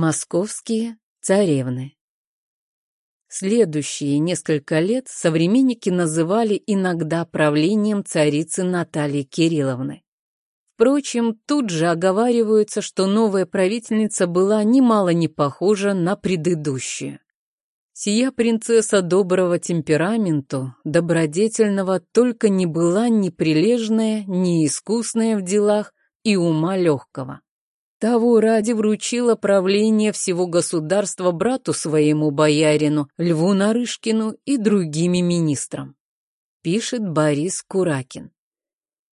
Московские царевны. Следующие несколько лет современники называли иногда правлением царицы Натальи Кирилловны. Впрочем, тут же оговариваются, что новая правительница была немало не похожа на предыдущую. Сия принцесса доброго темпераменту, добродетельного, только не была ни прилежная, ни искусная в делах и ума легкого. Того ради вручила правление всего государства брату своему боярину Льву Нарышкину и другими министрам. Пишет Борис Куракин.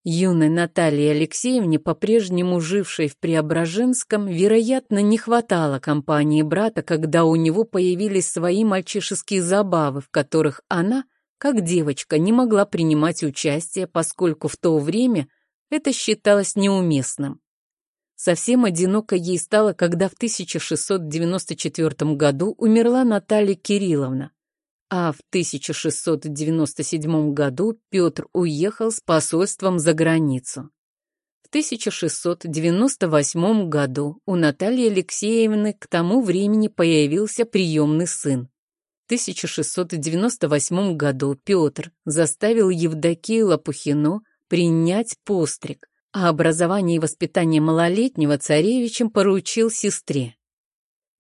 Юной Наталье Алексеевне, по-прежнему жившей в Преображенском, вероятно, не хватало компании брата, когда у него появились свои мальчишеские забавы, в которых она, как девочка, не могла принимать участие, поскольку в то время это считалось неуместным. Совсем одиноко ей стало, когда в 1694 году умерла Наталья Кирилловна, а в 1697 году Петр уехал с посольством за границу. В 1698 году у Натальи Алексеевны к тому времени появился приемный сын. В 1698 году Петр заставил Евдокию Лопухину принять постриг, а образование и воспитание малолетнего царевичем поручил сестре.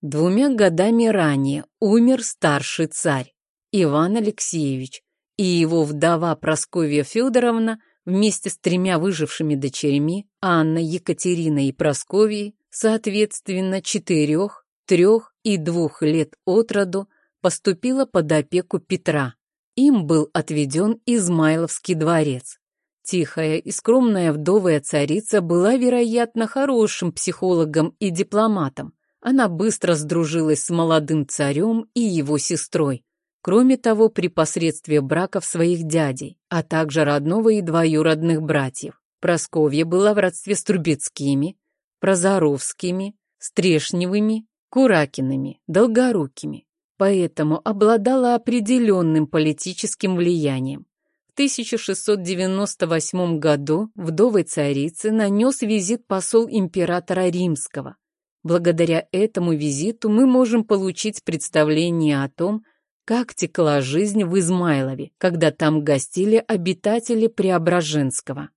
Двумя годами ранее умер старший царь Иван Алексеевич, и его вдова Прасковья Федоровна вместе с тремя выжившими дочерьми Анной, Екатериной и Прасковьей, соответственно, четырех, трех и двух лет от роду, поступила под опеку Петра. Им был отведен Измайловский дворец. Тихая и скромная вдовая царица была, вероятно, хорошим психологом и дипломатом. Она быстро сдружилась с молодым царем и его сестрой. Кроме того, при посредстве браков своих дядей, а также родного и двоюродных братьев. Просковья была в родстве с Трубецкими, Прозоровскими, Стрешневыми, Куракиными, Долгорукими, поэтому обладала определенным политическим влиянием. 1698 году вдовой царицы нанес визит посол императора Римского. Благодаря этому визиту мы можем получить представление о том, как текла жизнь в Измайлове, когда там гостили обитатели Преображенского.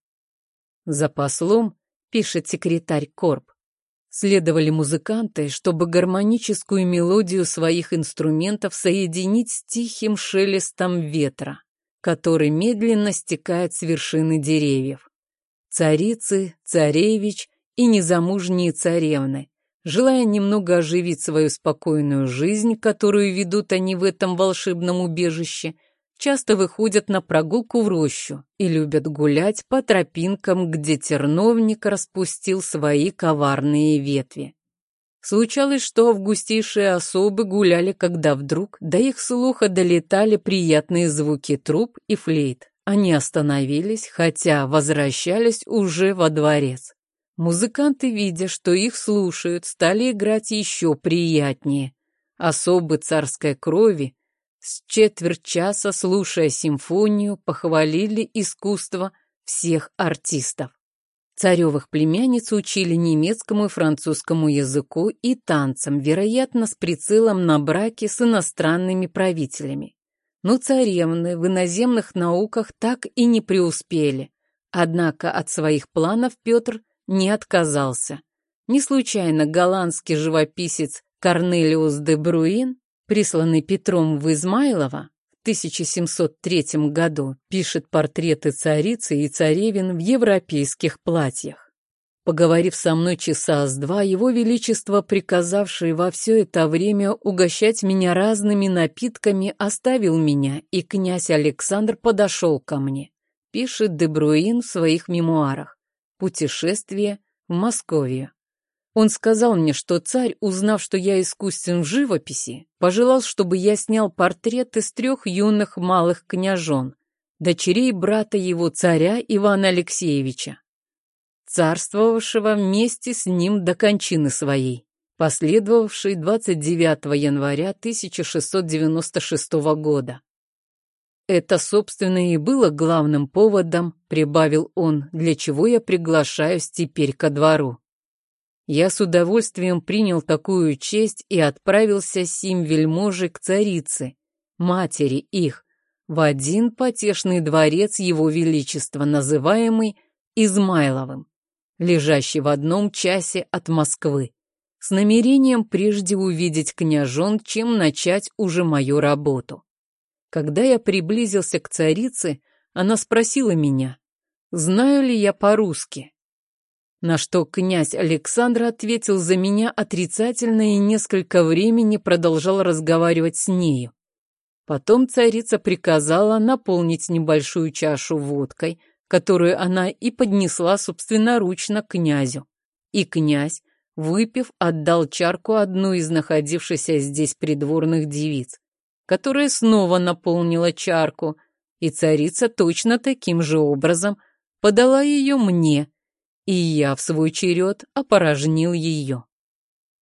За послом, пишет секретарь Корп, следовали музыканты, чтобы гармоническую мелодию своих инструментов соединить с тихим шелестом ветра который медленно стекает с вершины деревьев. Царицы, царевич и незамужние царевны, желая немного оживить свою спокойную жизнь, которую ведут они в этом волшебном убежище, часто выходят на прогулку в рощу и любят гулять по тропинкам, где терновник распустил свои коварные ветви. Случалось, что августейшие особы гуляли, когда вдруг до их слуха долетали приятные звуки труб и флейт. Они остановились, хотя возвращались уже во дворец. Музыканты, видя, что их слушают, стали играть еще приятнее. Особы царской крови, с четверть часа, слушая симфонию, похвалили искусство всех артистов. Царевых племянниц учили немецкому и французскому языку и танцам, вероятно, с прицелом на браки с иностранными правителями. Но царевны в иноземных науках так и не преуспели. Однако от своих планов Петр не отказался. Не случайно голландский живописец Корнелиус де Бруин, присланный Петром в Измайлово, 1703 году пишет портреты царицы и царевин в европейских платьях. Поговорив со мной часа с два, его величество, приказавший во все это время угощать меня разными напитками, оставил меня, и князь Александр подошел ко мне. Пишет Дебруин в своих мемуарах «Путешествие в Московию». Он сказал мне, что царь, узнав, что я искусен в живописи, пожелал, чтобы я снял портрет из трех юных малых княжон, дочерей брата его царя Ивана Алексеевича, царствовавшего вместе с ним до кончины своей, последовавшей 29 января 1696 года. Это, собственно, и было главным поводом, прибавил он, для чего я приглашаюсь теперь ко двору. Я с удовольствием принял такую честь и отправился сим вельможи к царице, матери их, в один потешный дворец его величества, называемый Измайловым, лежащий в одном часе от Москвы, с намерением прежде увидеть княжон, чем начать уже мою работу. Когда я приблизился к царице, она спросила меня, знаю ли я по-русски. На что князь Александр ответил за меня отрицательно и несколько времени продолжал разговаривать с нею. Потом царица приказала наполнить небольшую чашу водкой, которую она и поднесла собственноручно князю. И князь, выпив, отдал чарку одну из находившихся здесь придворных девиц, которая снова наполнила чарку, и царица точно таким же образом подала ее мне, и я в свой черед опорожнил ее.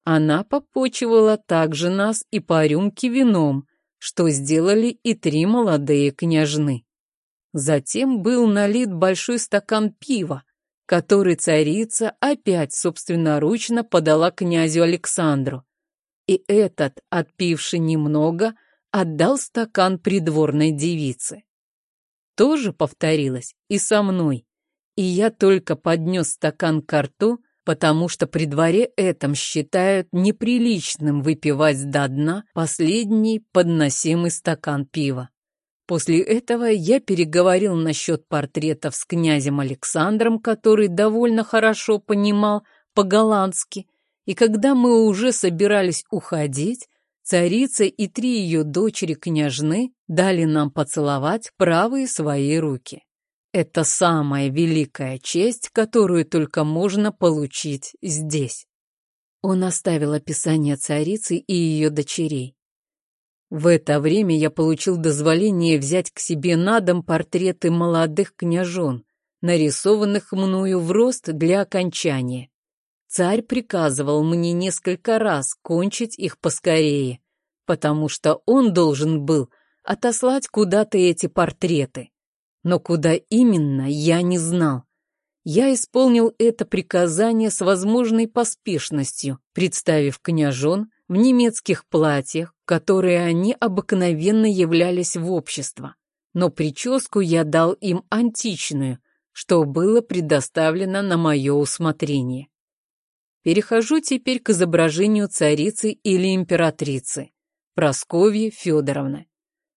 Она попочивала также нас и по рюмке вином, что сделали и три молодые княжны. Затем был налит большой стакан пива, который царица опять собственноручно подала князю Александру. И этот, отпивший немного, отдал стакан придворной девице. Тоже повторилось и со мной, и я только поднес стакан к рту, потому что при дворе этом считают неприличным выпивать до дна последний подносимый стакан пива. После этого я переговорил насчет портретов с князем Александром, который довольно хорошо понимал по-голландски, и когда мы уже собирались уходить, царица и три ее дочери-княжны дали нам поцеловать правые свои руки. Это самая великая честь, которую только можно получить здесь. Он оставил описание царицы и ее дочерей. В это время я получил дозволение взять к себе на дом портреты молодых княжон, нарисованных мною в рост для окончания. Царь приказывал мне несколько раз кончить их поскорее, потому что он должен был отослать куда-то эти портреты но куда именно, я не знал. Я исполнил это приказание с возможной поспешностью, представив княжон в немецких платьях, которые они обыкновенно являлись в общество. Но прическу я дал им античную, что было предоставлено на мое усмотрение. Перехожу теперь к изображению царицы или императрицы, Просковьи Федоровны.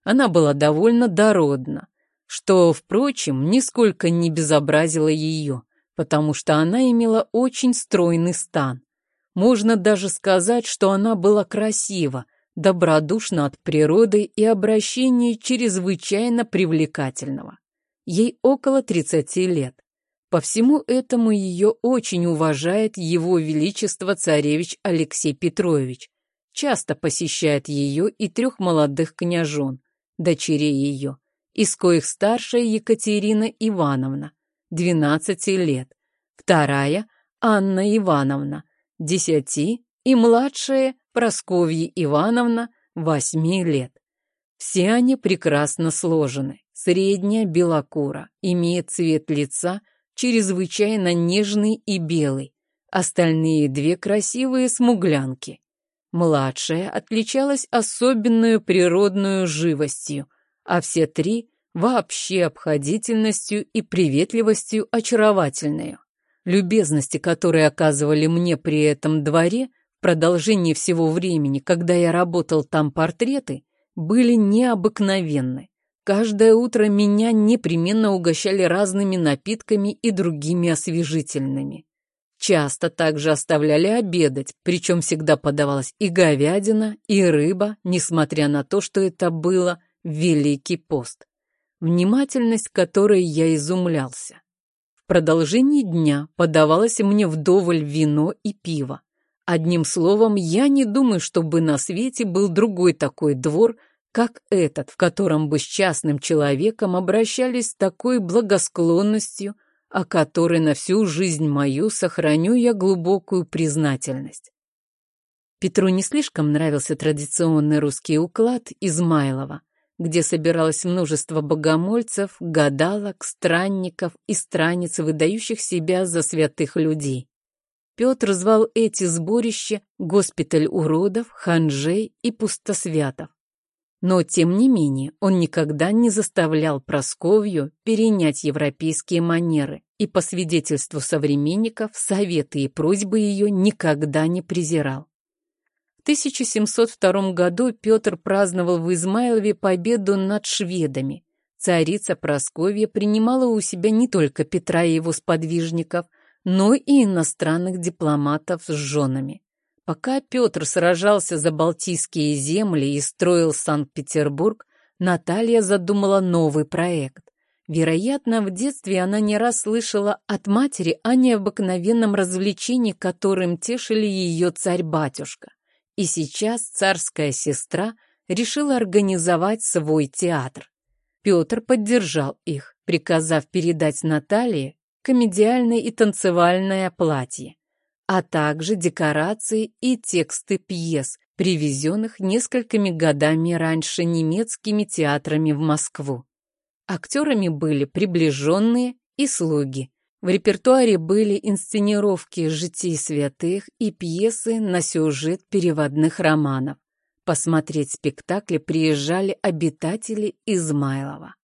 Она была довольно дородна, что, впрочем, нисколько не безобразило ее, потому что она имела очень стройный стан. Можно даже сказать, что она была красива, добродушна от природы и обращения чрезвычайно привлекательного. Ей около 30 лет. По всему этому ее очень уважает его величество царевич Алексей Петрович, часто посещает ее и трех молодых княжон, дочерей ее, из коих старшая Екатерина Ивановна, 12 лет, вторая Анна Ивановна, 10 и младшая Просковья Ивановна, 8 лет. Все они прекрасно сложены. Средняя белокура, имеет цвет лица чрезвычайно нежный и белый. Остальные две красивые смуглянки. Младшая отличалась особенную природную живостью – а все три вообще обходительностью и приветливостью очаровательные. Любезности, которые оказывали мне при этом дворе в продолжении всего времени, когда я работал там портреты, были необыкновенны. Каждое утро меня непременно угощали разными напитками и другими освежительными. Часто также оставляли обедать, причем всегда подавалась и говядина, и рыба, несмотря на то, что это было Великий пост, внимательность которой я изумлялся. В продолжении дня подавалось мне вдоволь вино и пиво. Одним словом, я не думаю, чтобы на свете был другой такой двор, как этот, в котором бы с частным человеком обращались с такой благосклонностью, о которой на всю жизнь мою сохраню я глубокую признательность. Петру не слишком нравился традиционный русский уклад Измайлова, где собиралось множество богомольцев, гадалок, странников и страниц, выдающих себя за святых людей. Петр звал эти сборища госпиталь уродов, ханжей и пустосвятов. Но, тем не менее, он никогда не заставлял Просковью перенять европейские манеры, и, по свидетельству современников, советы и просьбы ее никогда не презирал. В 1702 году Петр праздновал в Измайлове победу над шведами. Царица Просковья принимала у себя не только Петра и его сподвижников, но и иностранных дипломатов с женами. Пока Петр сражался за Балтийские земли и строил Санкт-Петербург, Наталья задумала новый проект. Вероятно, в детстве она не раз слышала от матери о необыкновенном развлечении, которым тешили ее царь-батюшка. И сейчас царская сестра решила организовать свой театр. Петр поддержал их, приказав передать Наталье комедиальное и танцевальное платье а также декорации и тексты пьес, привезенных несколькими годами раньше немецкими театрами в Москву. Актерами были приближенные и слуги. В репертуаре были инсценировки житий святых и пьесы на сюжет переводных романов. Посмотреть спектакли приезжали обитатели Измайлова.